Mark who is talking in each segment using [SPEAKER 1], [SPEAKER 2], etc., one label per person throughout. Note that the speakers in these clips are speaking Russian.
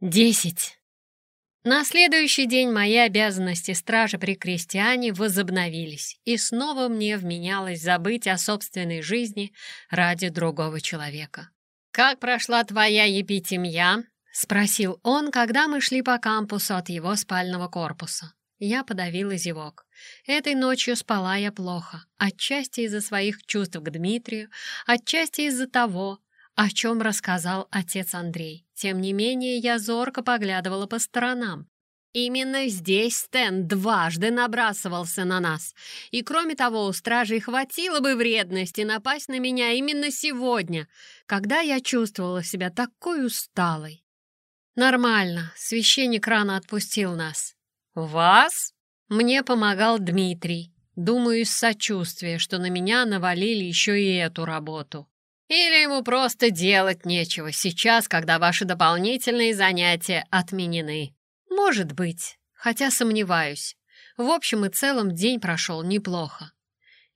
[SPEAKER 1] Десять. На следующий день мои обязанности стража при крестьяне возобновились, и снова мне вменялось забыть о собственной жизни ради другого человека. «Как прошла твоя епитемья?» — спросил он, когда мы шли по кампусу от его спального корпуса. Я подавила зевок. Этой ночью спала я плохо, отчасти из-за своих чувств к Дмитрию, отчасти из-за того, о чем рассказал отец Андрей. Тем не менее, я зорко поглядывала по сторонам. Именно здесь Стэн дважды набрасывался на нас. И кроме того, у стражей хватило бы вредности напасть на меня именно сегодня, когда я чувствовала себя такой усталой. Нормально, священник рано отпустил нас. «Вас?» Мне помогал Дмитрий. Думаю, из сочувствия, что на меня навалили еще и эту работу. Или ему просто делать нечего сейчас, когда ваши дополнительные занятия отменены. Может быть, хотя сомневаюсь. В общем и целом день прошел неплохо,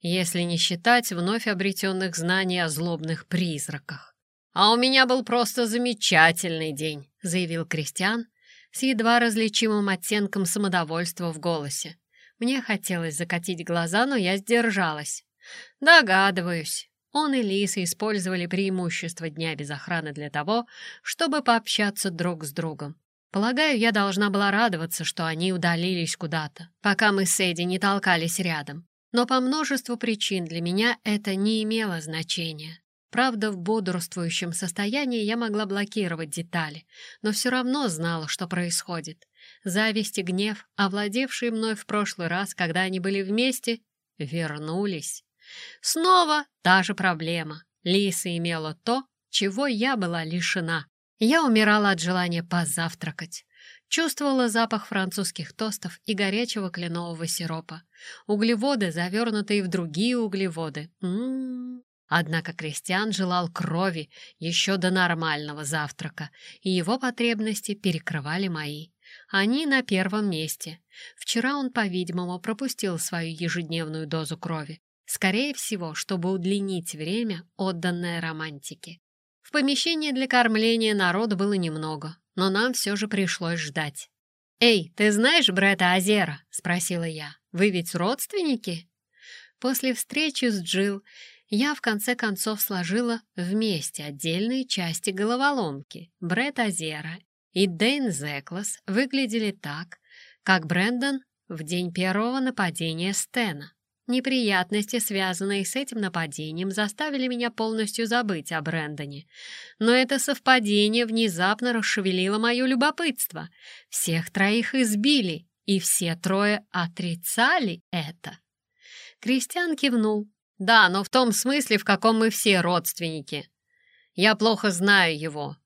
[SPEAKER 1] если не считать вновь обретенных знаний о злобных призраках. «А у меня был просто замечательный день», — заявил Кристиан с едва различимым оттенком самодовольства в голосе. Мне хотелось закатить глаза, но я сдержалась. «Догадываюсь. Он и Лиса использовали преимущество дня без охраны для того, чтобы пообщаться друг с другом. Полагаю, я должна была радоваться, что они удалились куда-то, пока мы с Эдди не толкались рядом. Но по множеству причин для меня это не имело значения. Правда, в бодрствующем состоянии я могла блокировать детали, но все равно знала, что происходит. Зависть и гнев, овладевшие мной в прошлый раз, когда они были вместе, вернулись. Снова та же проблема. Лиса имела то, чего я была лишена. Я умирала от желания позавтракать. Чувствовала запах французских тостов и горячего кленового сиропа. Углеводы, завернутые в другие углеводы. М -м -м. Однако Кристиан желал крови еще до нормального завтрака, и его потребности перекрывали мои. Они на первом месте. Вчера он, по-видимому, пропустил свою ежедневную дозу крови. Скорее всего, чтобы удлинить время, отданное романтике. В помещении для кормления народу было немного, но нам все же пришлось ждать. «Эй, ты знаешь Бретта Азера?» — спросила я. «Вы ведь родственники?» После встречи с Джилл я в конце концов сложила вместе отдельные части головоломки. Бретт Азера и Дэйн Зеклас выглядели так, как Брэндон в день первого нападения Стена. Неприятности, связанные с этим нападением, заставили меня полностью забыть о Брэндоне. Но это совпадение внезапно расшевелило мое любопытство. Всех троих избили, и все трое отрицали это. Кристиан кивнул. «Да, но в том смысле, в каком мы все родственники. Я плохо знаю его.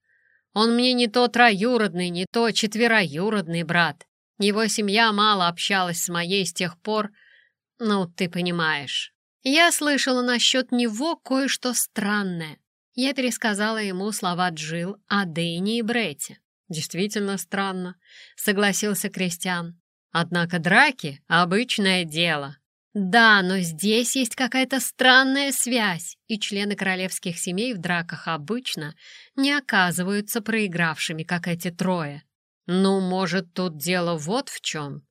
[SPEAKER 1] Он мне не то троюродный, не то четвероюродный брат. Его семья мало общалась с моей с тех пор, «Ну, ты понимаешь. Я слышала насчет него кое-что странное. Я пересказала ему слова Джил о Дэйне и Бретте. «Действительно странно», — согласился Кристиан. «Однако драки — обычное дело». «Да, но здесь есть какая-то странная связь, и члены королевских семей в драках обычно не оказываются проигравшими, как эти трое». «Ну, может, тут дело вот в чем.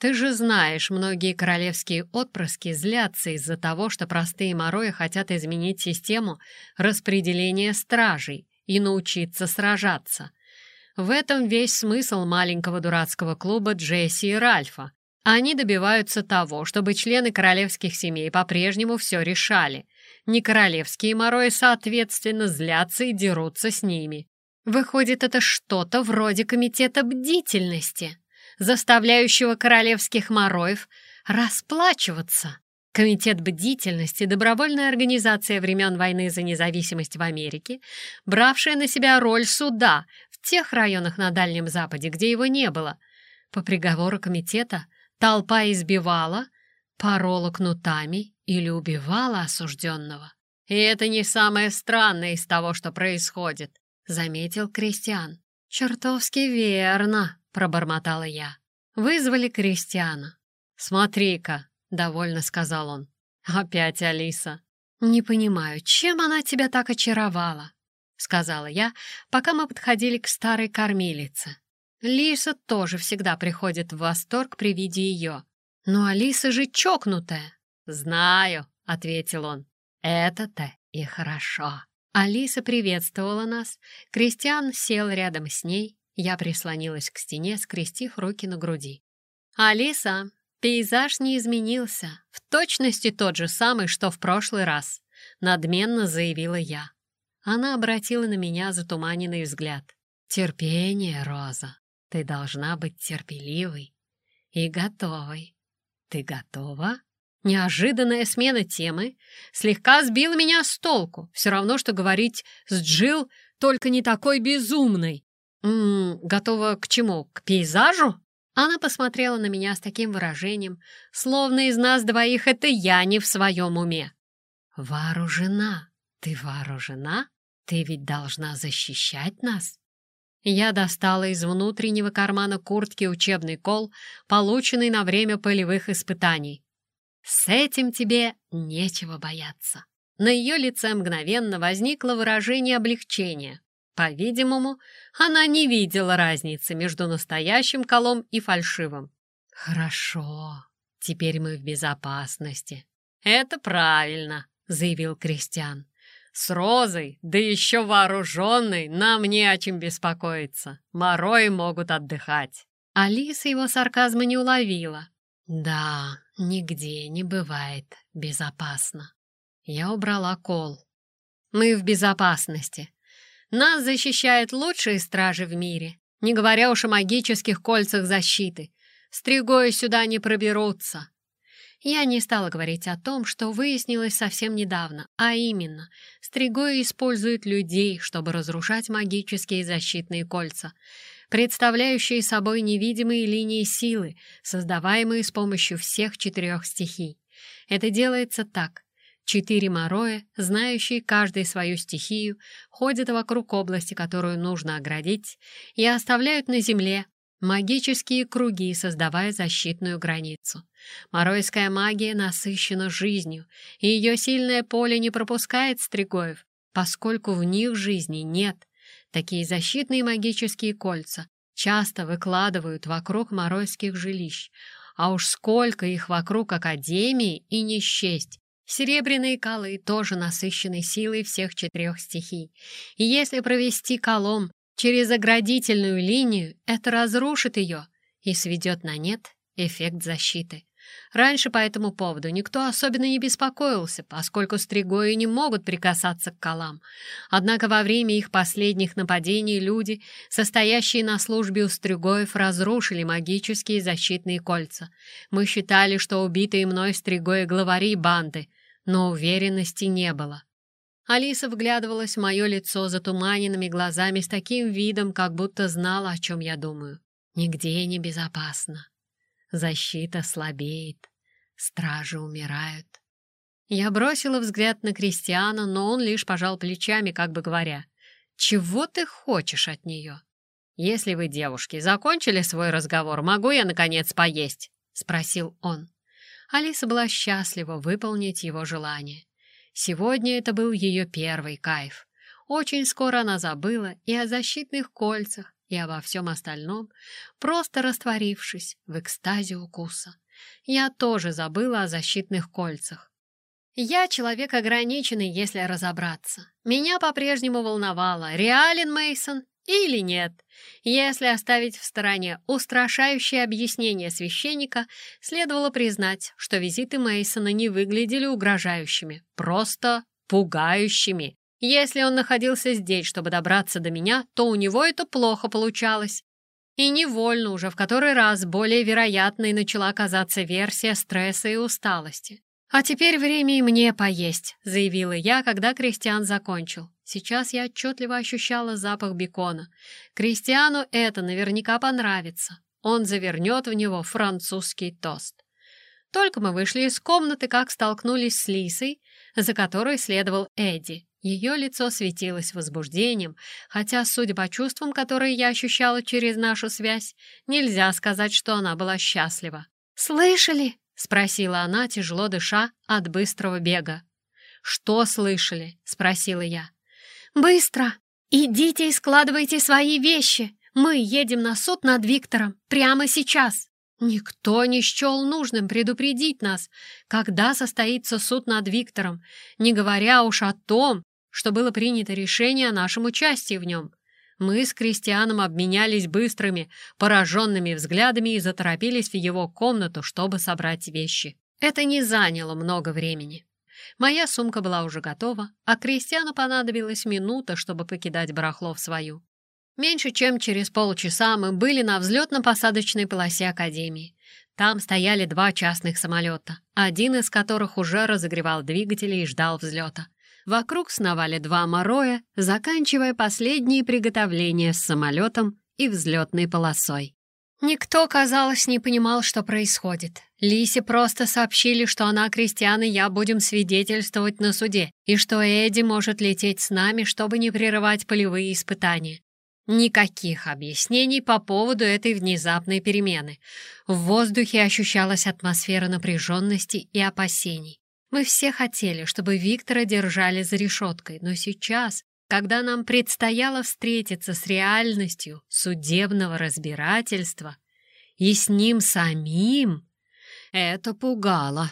[SPEAKER 1] Ты же знаешь, многие королевские отпрыски злятся из-за того, что простые морои хотят изменить систему распределения стражей и научиться сражаться. В этом весь смысл маленького дурацкого клуба Джесси и Ральфа. Они добиваются того, чтобы члены королевских семей по-прежнему все решали. Не королевские морои, соответственно, злятся и дерутся с ними. Выходит, это что-то вроде комитета бдительности заставляющего королевских мороев расплачиваться. Комитет бдительности, добровольная организация времен войны за независимость в Америке, бравшая на себя роль суда в тех районах на Дальнем Западе, где его не было. По приговору комитета толпа избивала, порола кнутами или убивала осужденного. И это не самое странное из того, что происходит, заметил Кристиан. Чертовски верно, — пробормотала я. Вызвали Кристиана. «Смотри-ка», — довольно сказал он. «Опять Алиса». «Не понимаю, чем она тебя так очаровала?» сказала я, пока мы подходили к старой кормилице. Лиса тоже всегда приходит в восторг при виде ее. «Но Алиса же чокнутая!» «Знаю», — ответил он. «Это-то и хорошо». Алиса приветствовала нас. Кристиан сел рядом с ней. Я прислонилась к стене, скрестив руки на груди. «Алиса, пейзаж не изменился. В точности тот же самый, что в прошлый раз», — надменно заявила я. Она обратила на меня затуманенный взгляд. «Терпение, Роза. Ты должна быть терпеливой и готовой. Ты готова?» Неожиданная смена темы слегка сбила меня с толку. Все равно, что говорить с Джил, только не такой безумной. «М готова к чему? К пейзажу?» Она посмотрела на меня с таким выражением, словно из нас двоих это я не в своем уме. «Вооружена. Ты вооружена? Ты ведь должна защищать нас?» Я достала из внутреннего кармана куртки учебный кол, полученный на время полевых испытаний. С этим тебе нечего бояться. На ее лице мгновенно возникло выражение облегчения. По-видимому, она не видела разницы между настоящим колом и фальшивым. «Хорошо, теперь мы в безопасности». «Это правильно», — заявил Кристиан. «С Розой, да еще вооруженной, нам не о чем беспокоиться. Морои могут отдыхать». Алиса его сарказма не уловила. «Да, нигде не бывает безопасно». Я убрала кол. «Мы в безопасности. Нас защищают лучшие стражи в мире, не говоря уж о магических кольцах защиты. Стригои сюда не проберутся». Я не стала говорить о том, что выяснилось совсем недавно, а именно, стригои используют людей, чтобы разрушать магические защитные кольца представляющие собой невидимые линии силы, создаваемые с помощью всех четырех стихий. Это делается так. Четыре мороя, знающие каждый свою стихию, ходят вокруг области, которую нужно оградить, и оставляют на земле магические круги, создавая защитную границу. Моройская магия насыщена жизнью, и ее сильное поле не пропускает стригоев, поскольку в них жизни нет, Такие защитные магические кольца часто выкладывают вокруг моройских жилищ, а уж сколько их вокруг Академии и не счесть. Серебряные колы тоже насыщены силой всех четырех стихий. И если провести колом через оградительную линию, это разрушит ее и сведет на нет эффект защиты. Раньше по этому поводу никто особенно не беспокоился, поскольку стригои не могут прикасаться к колам. Однако во время их последних нападений люди, состоящие на службе у стригоев, разрушили магические защитные кольца. Мы считали, что убитые мной стригои главари банды, но уверенности не было. Алиса вглядывалась в мое лицо затуманенными глазами с таким видом, как будто знала, о чем я думаю. Нигде не безопасно. Защита слабеет, стражи умирают. Я бросила взгляд на Кристиана, но он лишь пожал плечами, как бы говоря, «Чего ты хочешь от нее?» «Если вы, девушки, закончили свой разговор, могу я, наконец, поесть?» — спросил он. Алиса была счастлива выполнить его желание. Сегодня это был ее первый кайф. Очень скоро она забыла и о защитных кольцах, и обо всем остальном, просто растворившись в экстазе укуса. Я тоже забыла о защитных кольцах. Я человек ограниченный, если разобраться. Меня по-прежнему волновало, реален Мейсон или нет. Если оставить в стороне устрашающее объяснение священника, следовало признать, что визиты Мейсона не выглядели угрожающими, просто пугающими. Если он находился здесь, чтобы добраться до меня, то у него это плохо получалось. И невольно уже в который раз более вероятной начала казаться версия стресса и усталости. «А теперь время и мне поесть», — заявила я, когда Кристиан закончил. Сейчас я отчетливо ощущала запах бекона. Кристиану это наверняка понравится. Он завернет в него французский тост. Только мы вышли из комнаты, как столкнулись с Лисой, за которой следовал Эдди. Ее лицо светилось возбуждением, хотя, судя по чувствам, которые я ощущала через нашу связь, нельзя сказать, что она была счастлива. «Слышали?» — спросила она, тяжело дыша от быстрого бега. «Что слышали?» — спросила я. «Быстро!» «Идите и складывайте свои вещи! Мы едем на суд над Виктором прямо сейчас!» Никто не счел нужным предупредить нас, когда состоится суд над Виктором, не говоря уж о том, что было принято решение о нашем участии в нем. Мы с Кристианом обменялись быстрыми, пораженными взглядами и заторопились в его комнату, чтобы собрать вещи. Это не заняло много времени. Моя сумка была уже готова, а Кристиану понадобилась минута, чтобы покидать барахло в свою. Меньше чем через полчаса мы были на взлетно-посадочной полосе Академии. Там стояли два частных самолета, один из которых уже разогревал двигатели и ждал взлета. Вокруг сновали два мороя, заканчивая последние приготовления с самолетом и взлетной полосой. Никто, казалось, не понимал, что происходит. Лисе просто сообщили, что она, Кристиан и я будем свидетельствовать на суде, и что Эдди может лететь с нами, чтобы не прерывать полевые испытания. Никаких объяснений по поводу этой внезапной перемены. В воздухе ощущалась атмосфера напряженности и опасений. Мы все хотели, чтобы Виктора держали за решеткой, но сейчас, когда нам предстояло встретиться с реальностью судебного разбирательства и с ним самим, это пугало.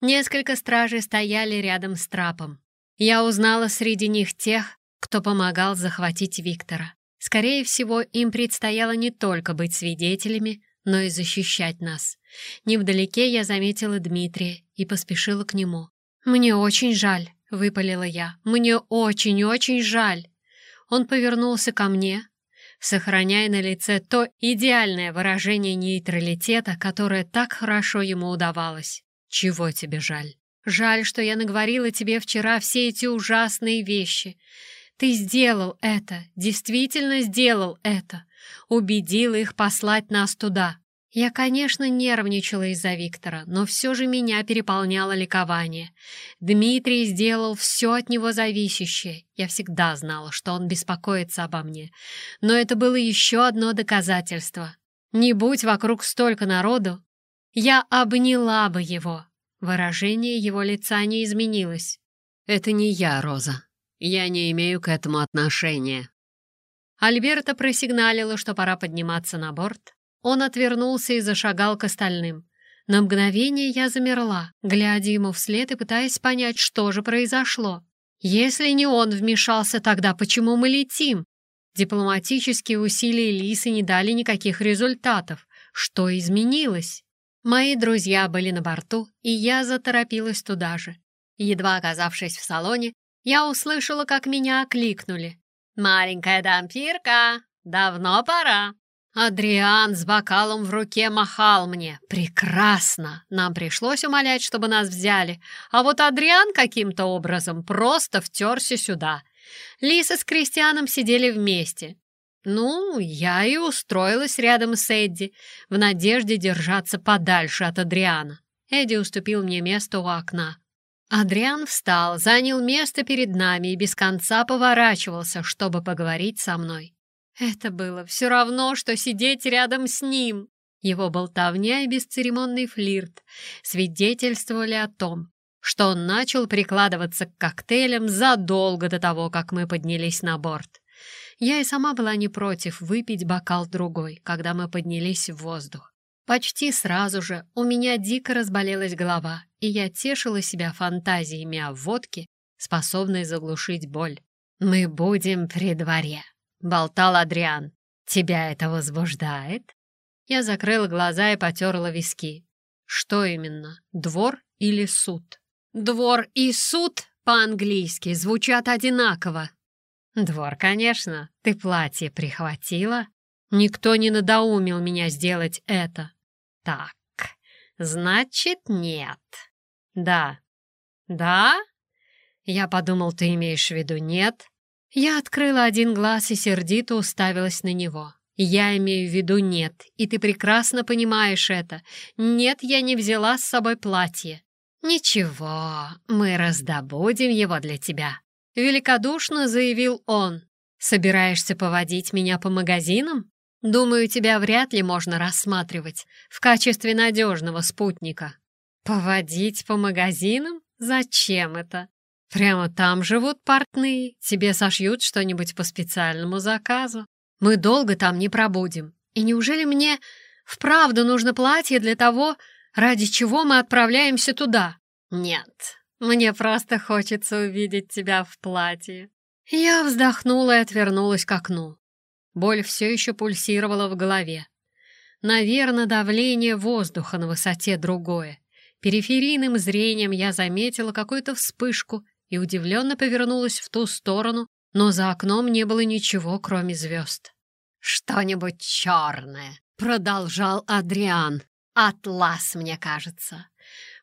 [SPEAKER 1] Несколько стражей стояли рядом с трапом. Я узнала среди них тех, кто помогал захватить Виктора. Скорее всего, им предстояло не только быть свидетелями, но и защищать нас. Невдалеке я заметила Дмитрия и поспешила к нему. «Мне очень жаль», — выпалила я. «Мне очень-очень жаль». Он повернулся ко мне, сохраняя на лице то идеальное выражение нейтралитета, которое так хорошо ему удавалось. «Чего тебе жаль?» «Жаль, что я наговорила тебе вчера все эти ужасные вещи. Ты сделал это, действительно сделал это. Убедил их послать нас туда. Я, конечно, нервничала из-за Виктора, но все же меня переполняло ликование. Дмитрий сделал все от него зависящее. Я всегда знала, что он беспокоится обо мне. Но это было еще одно доказательство. Не будь вокруг столько народу, я обняла бы его. Выражение его лица не изменилось. «Это не я, Роза. Я не имею к этому отношения». Альберта просигналила, что пора подниматься на борт, он отвернулся и зашагал к остальным. На мгновение я замерла, глядя ему вслед и пытаясь понять, что же произошло. Если не он вмешался тогда, почему мы летим? Дипломатические усилия Лисы не дали никаких результатов. Что изменилось? Мои друзья были на борту, и я заторопилась туда же. Едва оказавшись в салоне, я услышала, как меня окликнули. «Маленькая дампирка, давно пора!» Адриан с бокалом в руке махал мне. Прекрасно! Нам пришлось умолять, чтобы нас взяли. А вот Адриан каким-то образом просто втерся сюда. Лиса с Кристианом сидели вместе. Ну, я и устроилась рядом с Эдди, в надежде держаться подальше от Адриана. Эдди уступил мне место у окна. Адриан встал, занял место перед нами и без конца поворачивался, чтобы поговорить со мной. Это было все равно, что сидеть рядом с ним. Его болтовня и бесцеремонный флирт свидетельствовали о том, что он начал прикладываться к коктейлям задолго до того, как мы поднялись на борт. Я и сама была не против выпить бокал другой, когда мы поднялись в воздух. Почти сразу же у меня дико разболелась голова, и я тешила себя фантазиями о водке, способной заглушить боль. «Мы будем при дворе», — болтал Адриан. «Тебя это возбуждает?» Я закрыла глаза и потерла виски. «Что именно, двор или суд?» «Двор и суд по-английски звучат одинаково». «Двор, конечно. Ты платье прихватила?» «Никто не надоумил меня сделать это». «Так, значит, нет». «Да». «Да?» Я подумал, ты имеешь в виду нет. Я открыла один глаз и сердито уставилась на него. «Я имею в виду нет, и ты прекрасно понимаешь это. Нет, я не взяла с собой платье». «Ничего, мы раздобудем его для тебя», — великодушно заявил он. «Собираешься поводить меня по магазинам? Думаю, тебя вряд ли можно рассматривать в качестве надежного спутника». «Поводить по магазинам? Зачем это?» Прямо там живут портные, тебе сошьют что-нибудь по специальному заказу. Мы долго там не пробудем. И неужели мне вправду нужно платье для того, ради чего мы отправляемся туда? Нет, мне просто хочется увидеть тебя в платье. Я вздохнула и отвернулась к окну. Боль все еще пульсировала в голове. Наверное, давление воздуха на высоте другое. Периферийным зрением я заметила какую-то вспышку и удивленно повернулась в ту сторону, но за окном не было ничего, кроме звезд. «Что-нибудь черное», — продолжал Адриан. «Атлас, мне кажется.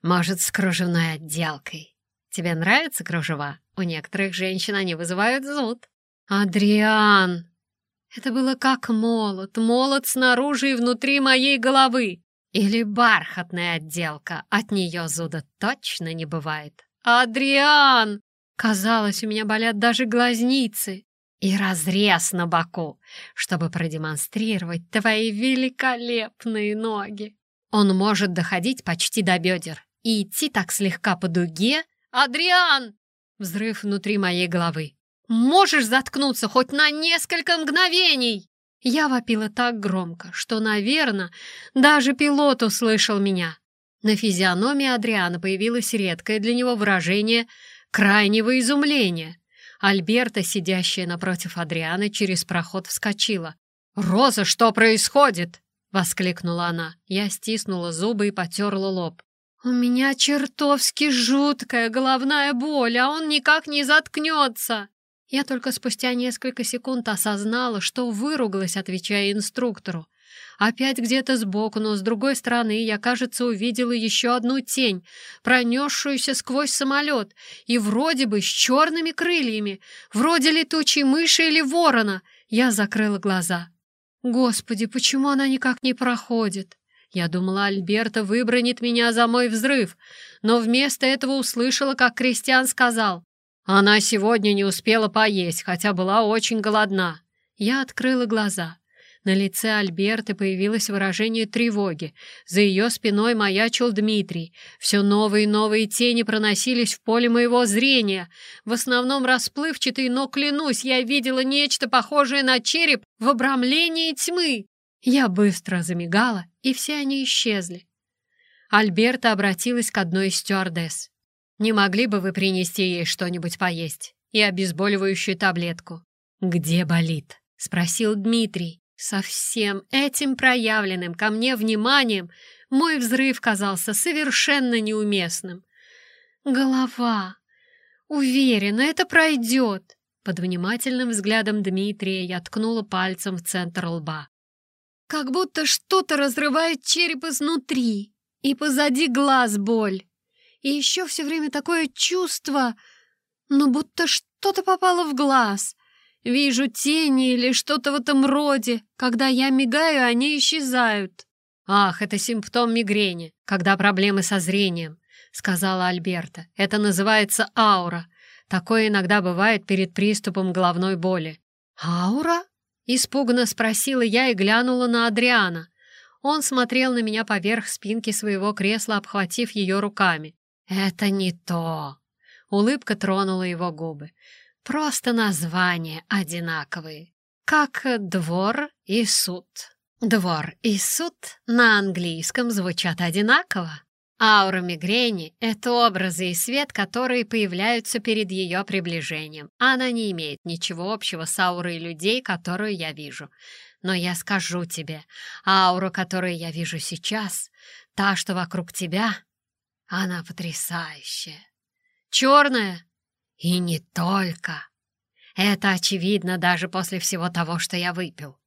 [SPEAKER 1] Может, с кружевной отделкой. Тебе нравятся кружева? У некоторых женщин они вызывают зуд». «Адриан!» Это было как молот, молот снаружи и внутри моей головы. Или бархатная отделка, от нее зуда точно не бывает. «Адриан!» Казалось, у меня болят даже глазницы. И разрез на боку, чтобы продемонстрировать твои великолепные ноги. Он может доходить почти до бедер и идти так слегка по дуге. «Адриан!» Взрыв внутри моей головы. «Можешь заткнуться хоть на несколько мгновений?» Я вопила так громко, что, наверное, даже пилот услышал меня. На физиономии Адриана появилось редкое для него выражение крайнего изумления. Альберта, сидящая напротив Адрианы, через проход вскочила. «Роза, что происходит?» — воскликнула она. Я стиснула зубы и потерла лоб. «У меня чертовски жуткая головная боль, а он никак не заткнется!» Я только спустя несколько секунд осознала, что выругалась, отвечая инструктору. Опять где-то сбоку, но с другой стороны я, кажется, увидела еще одну тень, пронесшуюся сквозь самолет, и вроде бы с черными крыльями, вроде летучей мыши или ворона. Я закрыла глаза. Господи, почему она никак не проходит? Я думала, Альберта выбронит меня за мой взрыв, но вместо этого услышала, как Кристиан сказал. Она сегодня не успела поесть, хотя была очень голодна. Я открыла глаза. На лице Альберты появилось выражение тревоги. За ее спиной маячил Дмитрий. Все новые и новые тени проносились в поле моего зрения. В основном расплывчатые, но, клянусь, я видела нечто похожее на череп в обрамлении тьмы. Я быстро замигала, и все они исчезли. Альберта обратилась к одной из стюардесс. «Не могли бы вы принести ей что-нибудь поесть и обезболивающую таблетку?» «Где болит?» — спросил Дмитрий. Со всем этим проявленным ко мне вниманием мой взрыв казался совершенно неуместным. Голова. Уверена, это пройдет. Под внимательным взглядом Дмитрия я ткнула пальцем в центр лба. Как будто что-то разрывает череп изнутри, и позади глаз боль. И еще все время такое чувство, ну будто что-то попало в глаз — Вижу тени или что-то в этом роде. Когда я мигаю, они исчезают. Ах, это симптом мигрени, когда проблемы со зрением, сказала Альберта. Это называется аура. Такое иногда бывает перед приступом головной боли. Аура? Испуганно спросила я и глянула на Адриана. Он смотрел на меня поверх спинки своего кресла, обхватив ее руками. «Это не то!» Улыбка тронула его губы. Просто названия одинаковые, как двор и суд. Двор и суд на английском звучат одинаково. Аура мигрени — это образы и свет, которые появляются перед ее приближением. Она не имеет ничего общего с аурой людей, которую я вижу. Но я скажу тебе, аура, которую я вижу сейчас, та, что вокруг тебя, она потрясающая. Черная и не только. Это очевидно даже после всего того, что я выпил.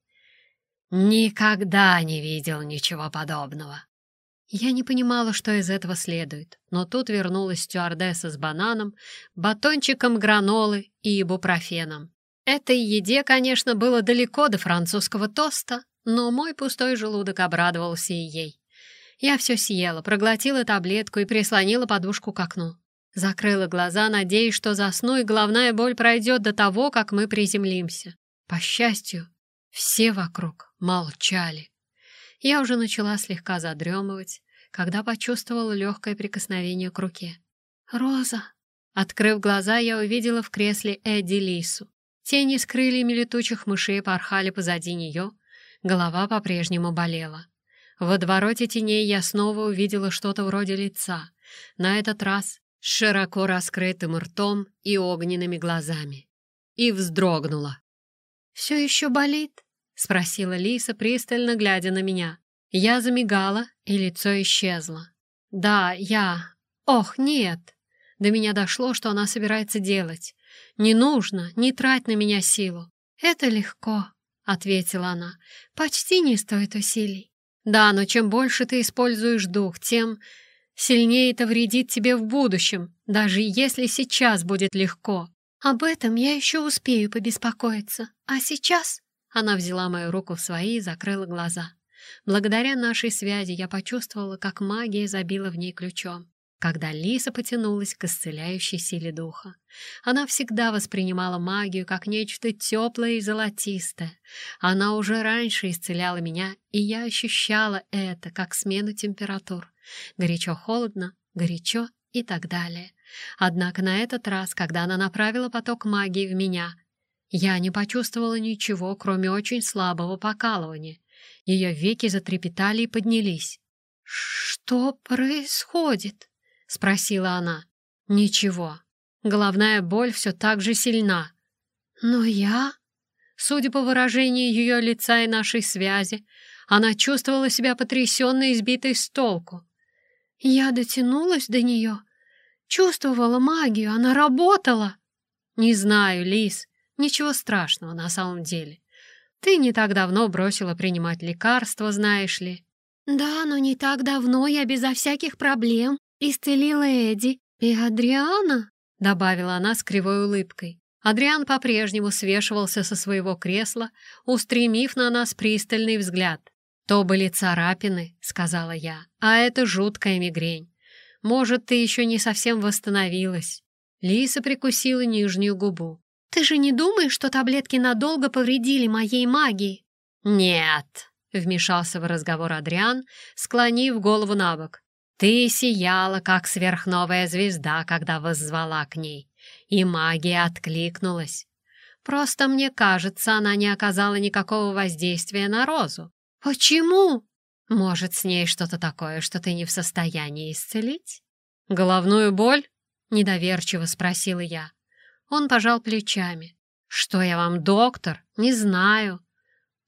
[SPEAKER 1] Никогда не видел ничего подобного. Я не понимала, что из этого следует, но тут вернулась стюардесса с бананом, батончиком гранолы и ибупрофеном. Этой еде, конечно, было далеко до французского тоста, но мой пустой желудок обрадовался и ей. Я все съела, проглотила таблетку и прислонила подушку к окну. Закрыла глаза, надеясь, что засну, и головная боль пройдет до того, как мы приземлимся. По счастью, все вокруг молчали. Я уже начала слегка задремывать, когда почувствовала легкое прикосновение к руке. «Роза!» Открыв глаза, я увидела в кресле Эдди Лису. Тени с крыльями летучих мышей порхали позади нее, голова по-прежнему болела. В водовороте теней я снова увидела что-то вроде лица, на этот раз с широко раскрытым ртом и огненными глазами. И вздрогнула. «Все еще болит?» — спросила Лиса, пристально глядя на меня. Я замигала, и лицо исчезло. «Да, я... Ох, нет!» До меня дошло, что она собирается делать. «Не нужно, не трать на меня силу». «Это легко», — ответила она. «Почти не стоит усилий». «Да, но чем больше ты используешь дух, тем сильнее это вредит тебе в будущем, даже если сейчас будет легко. Об этом я еще успею побеспокоиться. А сейчас...» Она взяла мою руку в свои и закрыла глаза. Благодаря нашей связи я почувствовала, как магия забила в ней ключом. Когда Лиса потянулась к исцеляющей силе духа, она всегда воспринимала магию как нечто теплое и золотистое. Она уже раньше исцеляла меня, и я ощущала это как смену температур. Горячо-холодно, горячо и так далее. Однако на этот раз, когда она направила поток магии в меня, я не почувствовала ничего, кроме очень слабого покалывания. Ее веки затрепетали и поднялись. «Что происходит?» — спросила она. «Ничего. Головная боль все так же сильна. Но я...» Судя по выражению ее лица и нашей связи, она чувствовала себя потрясенной и сбитой с толку. Я дотянулась до нее, чувствовала магию, она работала. Не знаю, Лис, ничего страшного на самом деле. Ты не так давно бросила принимать лекарства, знаешь ли». «Да, но не так давно я безо всяких проблем исцелила Эдди и Адриана», — добавила она с кривой улыбкой. Адриан по-прежнему свешивался со своего кресла, устремив на нас пристальный взгляд. «То были царапины», — сказала я, — «а это жуткая мигрень. Может, ты еще не совсем восстановилась». Лиса прикусила нижнюю губу. Ты же не думаешь, что таблетки надолго повредили моей магии?» «Нет», — вмешался в разговор Адриан, склонив голову на бок. «Ты сияла, как сверхновая звезда, когда воззвала к ней, и магия откликнулась. Просто мне кажется, она не оказала никакого воздействия на Розу. Почему? Может, с ней что-то такое, что ты не в состоянии исцелить?» «Головную боль?» — недоверчиво спросила я. Он пожал плечами. «Что я вам, доктор? Не знаю.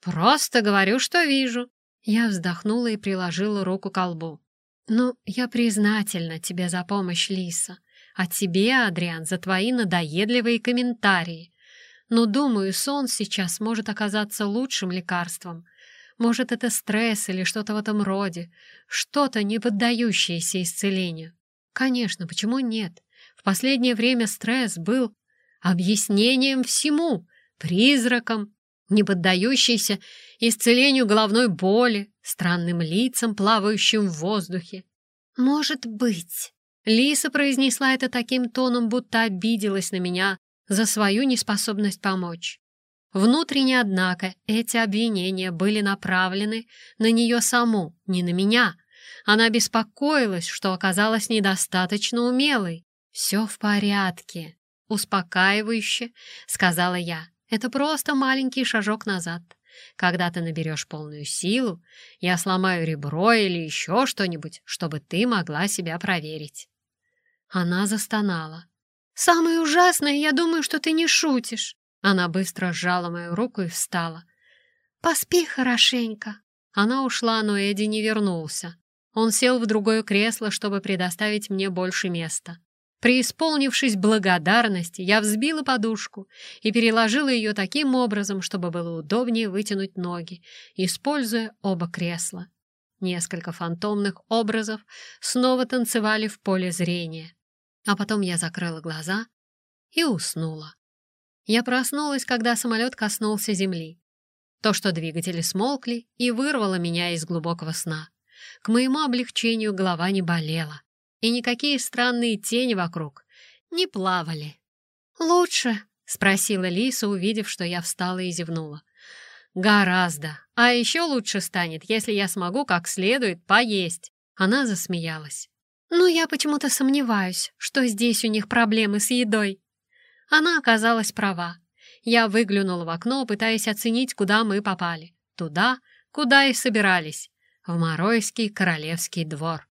[SPEAKER 1] Просто говорю, что вижу». Я вздохнула и приложила руку к колбу. «Ну, я признательна тебе за помощь, Лиса, а тебе, Адриан, за твои надоедливые комментарии. Но, думаю, сон сейчас может оказаться лучшим лекарством. Может, это стресс или что-то в этом роде, что-то, не поддающееся исцелению. Конечно, почему нет? В последнее время стресс был объяснением всему, призракам, не поддающейся исцелению головной боли, странным лицам, плавающим в воздухе. «Может быть...» Лиса произнесла это таким тоном, будто обиделась на меня за свою неспособность помочь. Внутренне, однако, эти обвинения были направлены на нее саму, не на меня. Она беспокоилась, что оказалась недостаточно умелой. «Все в порядке», «Успокаивающе», — сказала я. «Это просто маленький шажок назад. Когда ты наберешь полную силу, я сломаю ребро или еще что-нибудь, чтобы ты могла себя проверить». Она застонала. «Самое ужасное, я думаю, что ты не шутишь». Она быстро сжала мою руку и встала. «Поспи хорошенько». Она ушла, но Эдди не вернулся. Он сел в другое кресло, чтобы предоставить мне больше места. Преисполнившись благодарности, я взбила подушку и переложила ее таким образом, чтобы было удобнее вытянуть ноги, используя оба кресла. Несколько фантомных образов снова танцевали в поле зрения. А потом я закрыла глаза и уснула. Я проснулась, когда самолет коснулся земли. То, что двигатели смолкли, и вырвало меня из глубокого сна. К моему облегчению голова не болела и никакие странные тени вокруг не плавали. «Лучше?» — спросила Лиса, увидев, что я встала и зевнула. «Гораздо. А еще лучше станет, если я смогу как следует поесть». Она засмеялась. Но я почему-то сомневаюсь, что здесь у них проблемы с едой. Она оказалась права. Я выглянула в окно, пытаясь оценить, куда мы попали. Туда, куда и собирались. В Моройский королевский двор.